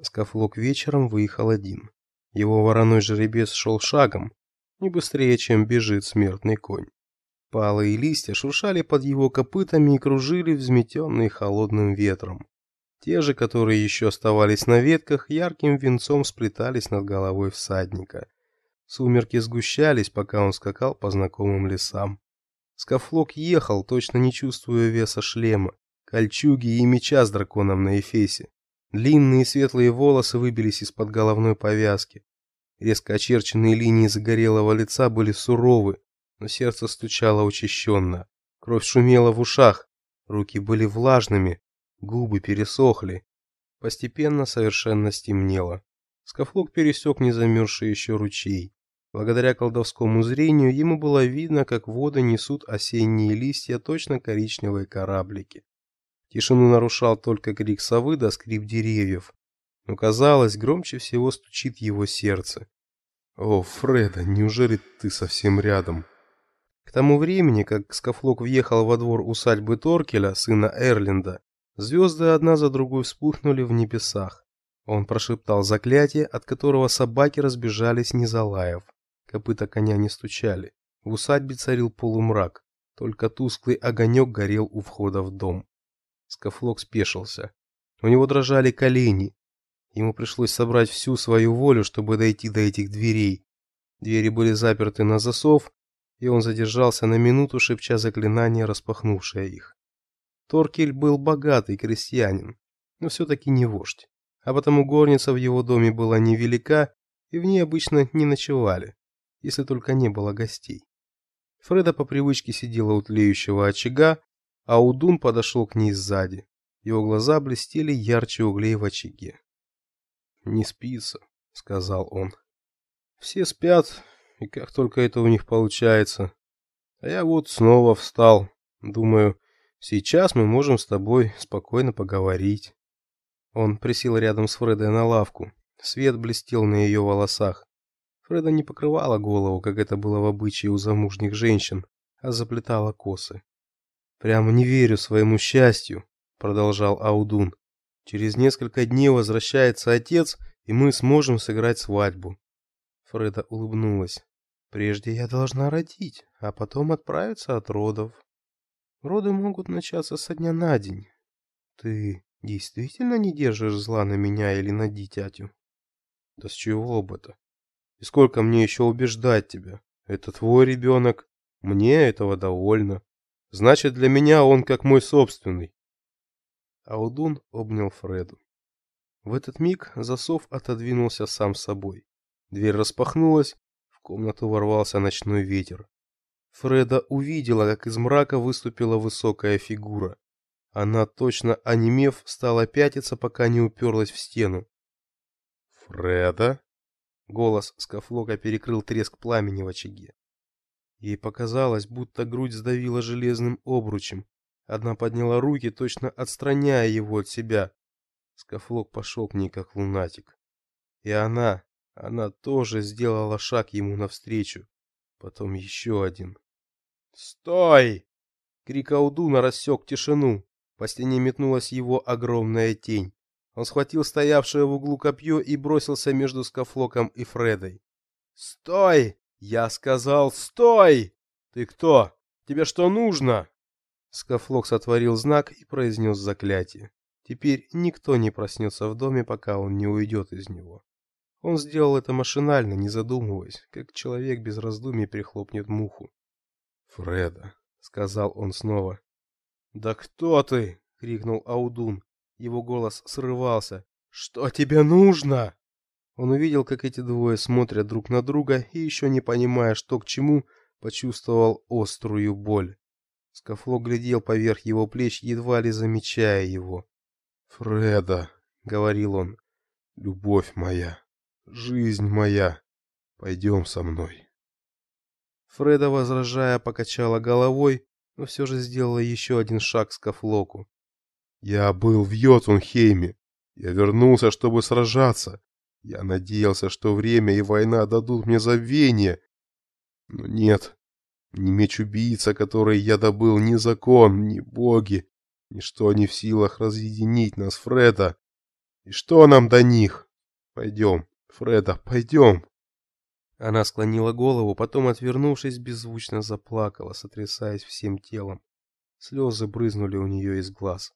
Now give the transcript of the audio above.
Скафлок вечером выехал один. Его вороной жеребец шел шагом, не быстрее, чем бежит смертный конь. Палы и листья шуршали под его копытами и кружили, взметенные холодным ветром. Те же, которые еще оставались на ветках, ярким венцом сплетались над головой всадника, Сумерки сгущались, пока он скакал по знакомым лесам. Скафлок ехал, точно не чувствуя веса шлема, кольчуги и меча с драконом на эфесе. Длинные светлые волосы выбились из-под головной повязки. Резко очерченные линии загорелого лица были суровы, но сердце стучало учащенно. Кровь шумела в ушах, руки были влажными, губы пересохли. Постепенно совершенно стемнело. Скафлок пересек незамерзший еще ручей. Благодаря колдовскому зрению ему было видно, как воды несут осенние листья точно коричневые кораблики. Тишину нарушал только крик совы да скрип деревьев. Но казалось, громче всего стучит его сердце. О, Фреда, неужели ты совсем рядом? К тому времени, как Скафлок въехал во двор усадьбы Торкеля, сына Эрлинда, звезды одна за другой вспыхнули в небесах. Он прошептал заклятие, от которого собаки разбежались не залаяв. Копыта коня не стучали. В усадьбе царил полумрак, только тусклый огонек горел у входа в дом. Скафлок спешился. У него дрожали колени. Ему пришлось собрать всю свою волю, чтобы дойти до этих дверей. Двери были заперты на засов, и он задержался на минуту, шепча заклинание, распахнувшее их. Торкель был богатый крестьянин, но все-таки не вождь, а потому горница в его доме была невелика, и в ней обычно не ночевали, если только не было гостей. Фреда по привычке сидела у тлеющего очага, а Удун подошел к ней сзади. Его глаза блестели ярче углей в очаге. «Не спится», — сказал он. «Все спят, и как только это у них получается. А я вот снова встал. Думаю, сейчас мы можем с тобой спокойно поговорить». Он присел рядом с Фредой на лавку. Свет блестел на ее волосах. Фреда не покрывала голову, как это было в обычае у замужних женщин, а заплетала косы. Прямо не верю своему счастью, продолжал Аудун. Через несколько дней возвращается отец, и мы сможем сыграть свадьбу. Фреда улыбнулась. Прежде я должна родить, а потом отправиться от родов. Роды могут начаться со дня на день. Ты действительно не держишь зла на меня или на дитятю? Да с чего бы это? И сколько мне еще убеждать тебя? Это твой ребенок, мне этого довольно. Значит, для меня он как мой собственный. Аудун обнял Фреду. В этот миг засов отодвинулся сам собой. Дверь распахнулась, в комнату ворвался ночной ветер. Фреда увидела, как из мрака выступила высокая фигура. Она, точно онемев, стала пятиться, пока не уперлась в стену. «Фреда?» Голос Скафлока перекрыл треск пламени в очаге. Ей показалось, будто грудь сдавила железным обручем. Одна подняла руки, точно отстраняя его от себя. Скафлок пошел к ней как лунатик. И она, она тоже сделала шаг ему навстречу. Потом еще один. "Стой!" Крик Аудуна рассек тишину. По стене метнулась его огромная тень. Он схватил стоявшее в углу копье и бросился между Скафлоком и Фредой. "Стой!" Я сказал: "Стой! Ты кто? Тебе что нужно?" Скафлок сотворил знак и произнес заклятие. Теперь никто не проснется в доме, пока он не уйдет из него. Он сделал это машинально, не задумываясь, как человек без раздумий прихлопнет муху. "Фреда", сказал он снова. "Да кто ты?" крикнул Аудун. Его голос срывался. "Что тебе нужно?" Он увидел, как эти двое смотрят друг на друга и еще не понимая, что к чему, почувствовал острую боль. Скафло глядел поверх его плеч, едва ли замечая его. "Фреда", говорил он. "Любовь моя, жизнь моя, пойдем со мной". Фреда, возражая, покачала головой, но все же сделала еще один шаг к Скафлоку. "Я был в Йотунхейме. Я вернулся, чтобы сражаться. Я надеялся, что время и война дадут мне забвение. Но нет. Ни меч-убийца, который я добыл, ни закон, ни боги. Ничто не в силах разъединить нас, Фреда. И что нам до них? Пойдем, Фреда, пойдем. Она склонила голову, потом, отвернувшись, беззвучно заплакала, сотрясаясь всем телом. Слезы брызнули у нее из глаз.